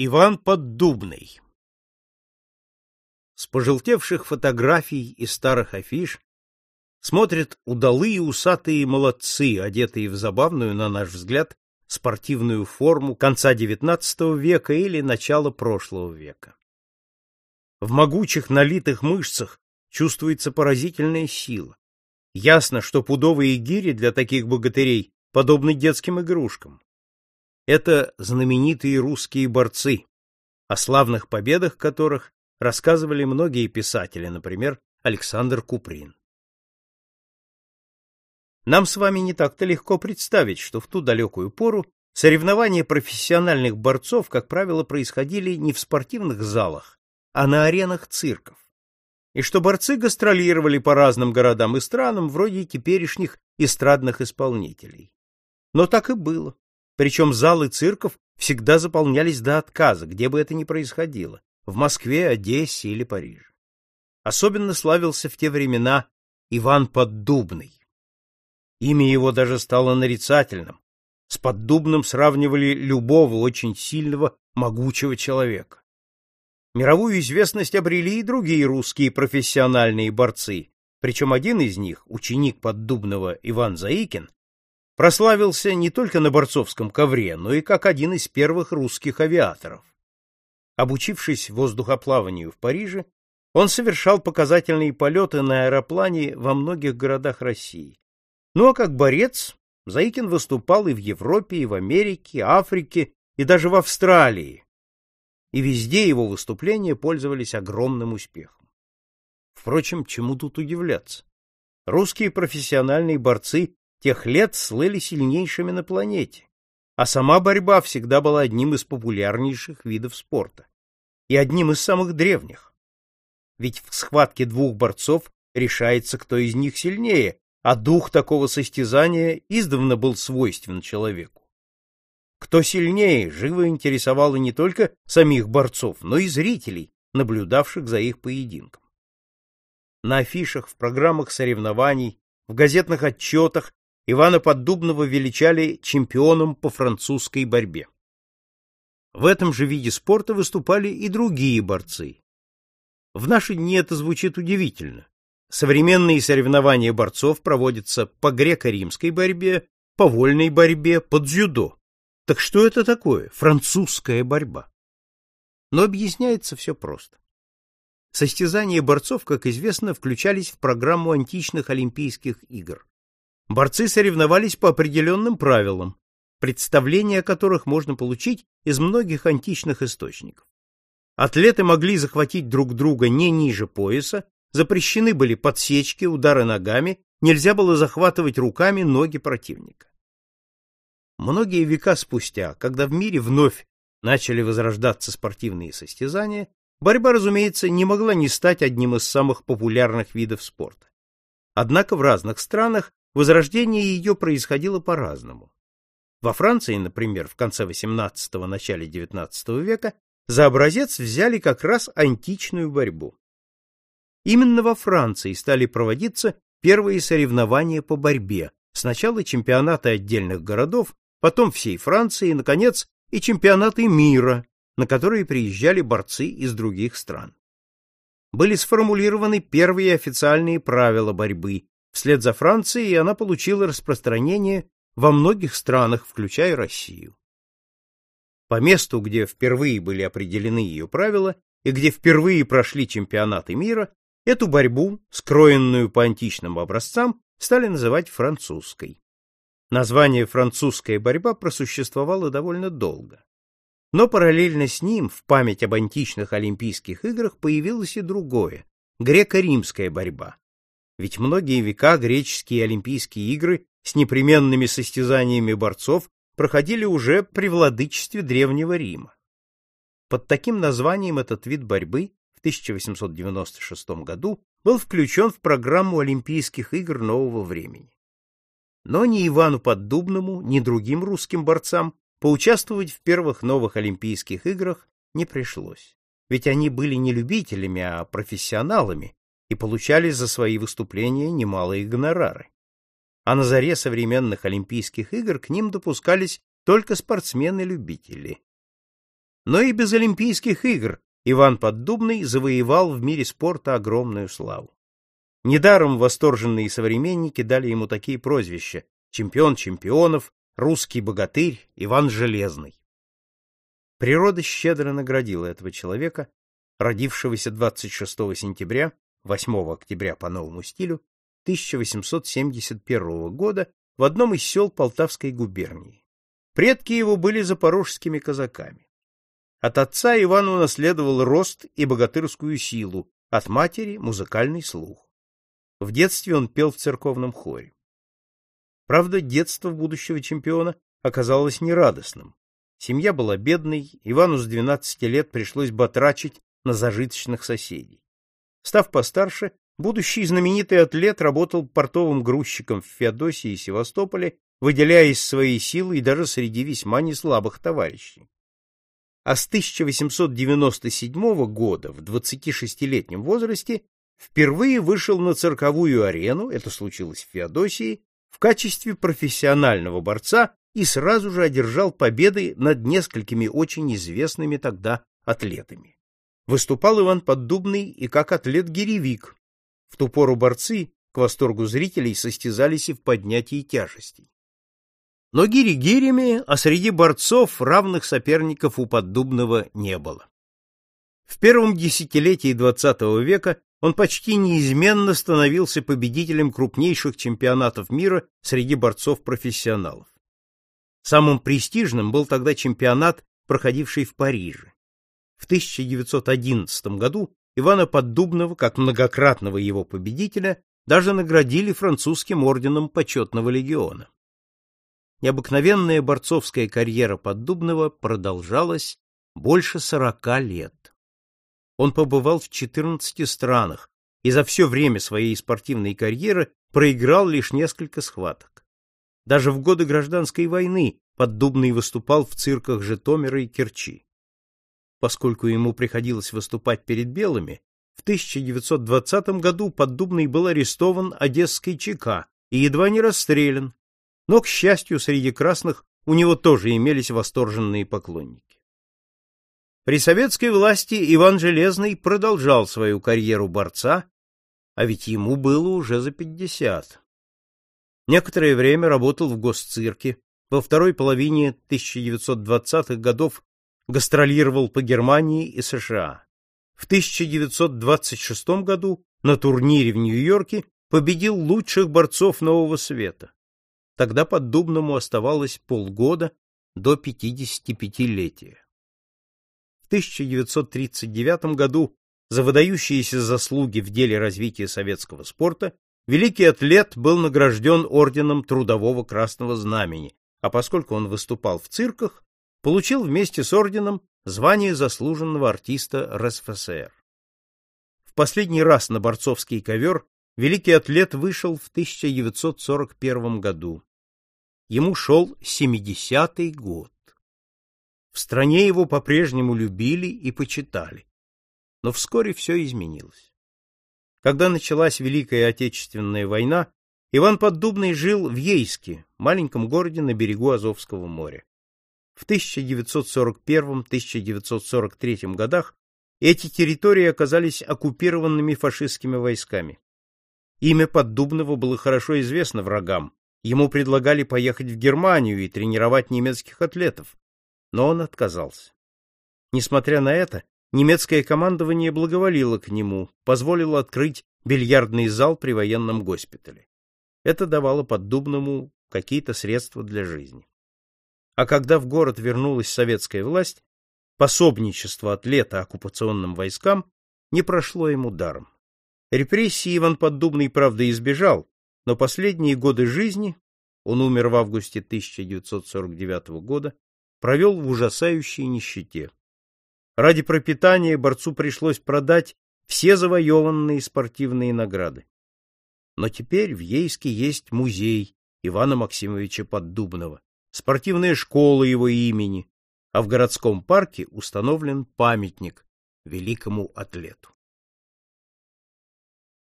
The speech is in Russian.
Иван Поддубный С пожелтевших фотографий и старых афиш смотрят удалые усатые молодцы, одетые в забавную, на наш взгляд, спортивную форму конца XIX века или начала прошлого века. В могучих налитых мышцах чувствуется поразительная сила. Ясно, что пудовые гири для таких богатырей подобны детским игрушкам. Это знаменитые русские борцы, о славных победах которых рассказывали многие писатели, например, Александр Куприн. Нам с вами не так-то легко представить, что в ту далекую пору соревнования профессиональных борцов, как правило, происходили не в спортивных залах, а на аренах цирков и что борцы гастролировали по разным городам и странам, вроде теперешних эстрадных исполнителей. Но так и было. Причем залы цирков всегда заполнялись до отказа, где бы это ни происходило, в Москве, Одессе или Париже. Особенно славился в те времена Иван Поддубный. Имя его даже стало нарицательным. С Поддубным сравнивали любого очень сильного, могучего человека. Мировую известность обрели и другие русские профессиональные борцы, причем один из них, ученик Поддубного Иван Заикин, прославился не только на борцовском ковре, но и как один из первых русских авиаторов. Обучившись воздухоплаванию в Париже, он совершал показательные полеты на аэроплане во многих городах России. Ну а как борец Заикин выступал и в Европе, и в Америке, Африке, и даже в Австралии, и везде его выступления пользовались огромным успехом. Впрочем, чему тут удивляться? Русские профессиональные борцы тех лет слыли сильнейшими на планете, а сама борьба всегда была одним из популярнейших видов спорта и одним из самых древних. Ведь в схватке двух борцов решается, кто из них сильнее, а дух такого состязания издавна был свойствен человеку. Кто сильнее, живо интересовало не только самих борцов, но и зрителей, наблюдавших за их поединком. На афишах, в программах соревнований, в газетных отчетах Ивана Поддубного величали чемпионом по французской борьбе. В этом же виде спорта выступали и другие борцы. В наши дни это звучит удивительно. Современные соревнования борцов проводятся по греко-римской борьбе, по вольной борьбе, по дзюдо. Так что это такое французская борьба? Но объясняется все просто. Состязания борцов, как известно, включались в программу античных Олимпийских игр. Борцы соревновались по определенным правилам, представления о которых можно получить из многих античных источников. Атлеты могли захватить друг друга не ниже пояса, запрещены были подсечки, удары ногами, нельзя было захватывать руками ноги противника. Многие века спустя, когда в мире вновь начали возрождаться спортивные состязания, борьба, разумеется, не могла не стать одним из самых популярных видов спорта. Однако в разных странах возрождение ее происходило по-разному. Во Франции, например, в конце XVIII – начале XIX века за образец взяли как раз античную борьбу. Именно во Франции стали проводиться первые соревнования по борьбе, сначала чемпионаты отдельных городов, потом всей Франции и, наконец, и чемпионаты мира, на которые приезжали борцы из других стран. Были сформулированы первые официальные правила борьбы. Вслед за Францией она получила распространение во многих странах, включая Россию. По месту, где впервые были определены ее правила и где впервые прошли чемпионаты мира, эту борьбу, скроенную по античным образцам, стали называть французской. Название «французская борьба» просуществовало довольно долго. Но параллельно с ним в память об античных Олимпийских играх появилось и другое – греко-римская борьба. Ведь многие века греческие Олимпийские игры с непременными состязаниями борцов проходили уже при владычестве Древнего Рима. Под таким названием этот вид борьбы в 1896 году был включен в программу Олимпийских игр нового времени. Но ни Ивану Поддубному, ни другим русским борцам поучаствовать в первых новых Олимпийских играх не пришлось. Ведь они были не любителями, а профессионалами и получали за свои выступления немалые гонорары. А на заре современных Олимпийских игр к ним допускались только спортсмены-любители. Но и без Олимпийских игр Иван Поддубный завоевал в мире спорта огромную славу. Недаром восторженные современники дали ему такие прозвища: чемпион чемпионов, русский богатырь, Иван Железный. Природа щедро наградила этого человека, родившегося 26 сентября, 8 октября по новому стилю 1871 года в одном из сел Полтавской губернии. Предки его были запорожскими казаками. От отца Иван унаследовал рост и богатырскую силу, от матери музыкальный слух. В детстве он пел в церковном хоре. Правда, детство будущего чемпиона оказалось нерадостным. Семья была бедной, Ивану с 12 лет пришлось батрачить на зажиточных соседей. Став постарше, будущий знаменитый атлет работал портовым грузчиком в Феодосии и Севастополе, выделяясь своей силой даже среди весьма неслабых товарищей. А с 1897 года, в 26-летнем возрасте, впервые вышел на цирковую арену, это случилось в Феодосии, в качестве профессионального борца и сразу же одержал победы над несколькими очень известными тогда атлетами. Выступал Иван Поддубный и как атлет-гиревик. В ту пору борцы, к восторгу зрителей, состязались и в поднятии тяжестей. Но гири гирями, а среди борцов равных соперников у Поддубного не было. В первом десятилетии XX века он почти неизменно становился победителем крупнейших чемпионатов мира среди борцов-профессионалов. Самым престижным был тогда чемпионат, проходивший в Париже. В 1911 году Ивана Поддубного, как многократного его победителя, даже наградили французским орденом почетного легиона. Необыкновенная борцовская карьера Поддубного продолжалась больше сорока лет. Он побывал в 14 странах и за все время своей спортивной карьеры проиграл лишь несколько схваток. Даже в годы гражданской войны Поддубный выступал в цирках Житомира и Керчи. Поскольку ему приходилось выступать перед белыми, в 1920 году Поддубный был арестован Одесской ЧК и едва не расстрелян, но, к счастью, среди красных у него тоже имелись восторженные поклонники. При советской власти Иван Железный продолжал свою карьеру борца, а ведь ему было уже за пятьдесят. Некоторое время работал в госцирке, во второй половине 1920-х годов гастролировал по Германии и США. В 1926 году на турнире в Нью-Йорке победил лучших борцов нового света. Тогда Поддубному оставалось полгода до 55-летия. 1939 году за выдающиеся заслуги в деле развития советского спорта великий атлет был награжден орденом Трудового Красного Знамени, а поскольку он выступал в цирках, получил вместе с орденом звание заслуженного артиста РСФСР. В последний раз на борцовский ковер великий атлет вышел в 1941 году. Ему шел 70-й год. В стране его по-прежнему любили и почитали. Но вскоре все изменилось. Когда началась Великая Отечественная война, Иван Поддубный жил в Ейске, маленьком городе на берегу Азовского моря. В 1941-1943 годах эти территории оказались оккупированными фашистскими войсками. Имя Поддубного было хорошо известно врагам. Ему предлагали поехать в Германию и тренировать немецких атлетов, но он отказался. Несмотря на это, немецкое командование благоволило к нему, позволило открыть бильярдный зал при военном госпитале. Это давало Поддубному какие-то средства для жизни. А когда в город вернулась советская власть, пособничество атлета оккупационным войскам не прошло ему даром. Репрессии Иван Поддубный, правда, избежал, но последние годы жизни, он умер в августе 1949 года, провел в ужасающей нищете. Ради пропитания борцу пришлось продать все завоеванные спортивные награды. Но теперь в Ейске есть музей Ивана Максимовича Поддубного, спортивная школа его имени, а в городском парке установлен памятник великому атлету.